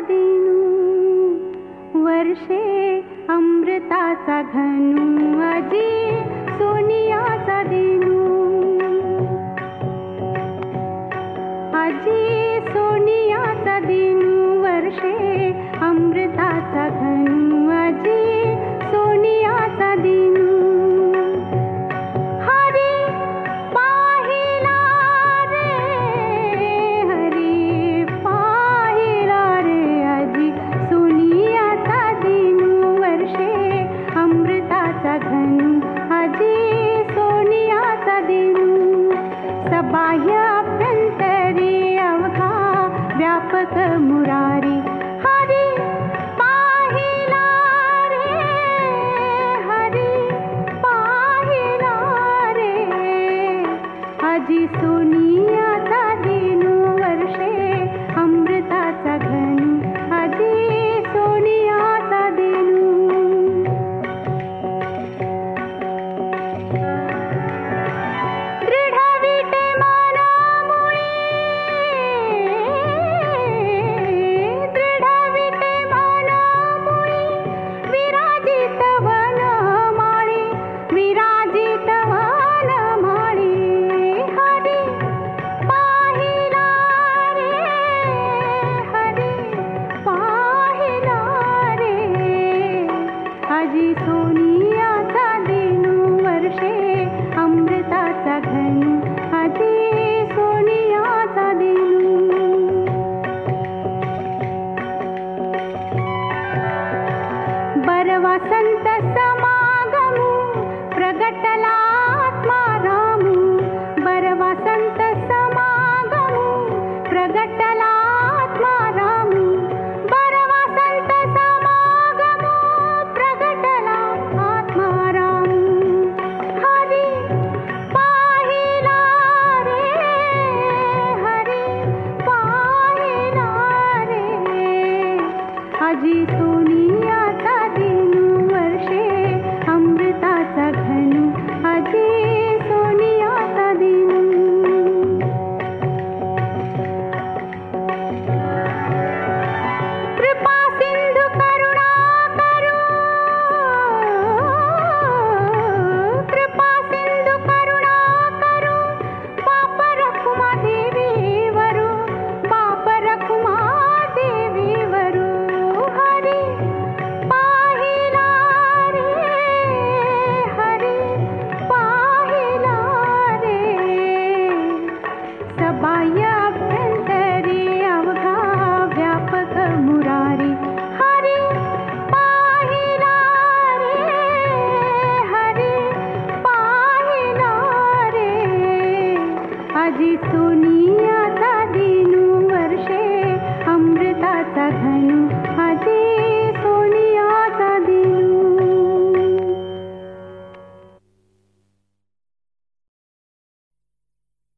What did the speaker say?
दिनु। वर्षे अमृता धनु अजी सोनया दिन। आजी सोनया दिन वर्षे अमृता धनु बाह्याभ्यन्तरे अवघा व्यापक मुरारी. हरि पाहिला रे हरि पाहिला रे अजी सुनिया न्त समाग प्रगटलात्मारम् बसन्त समाग प्रगटलात्मारम् प्रगला आत्मारम् हरि पारी नरे हरि पारी नारे हजि सुनि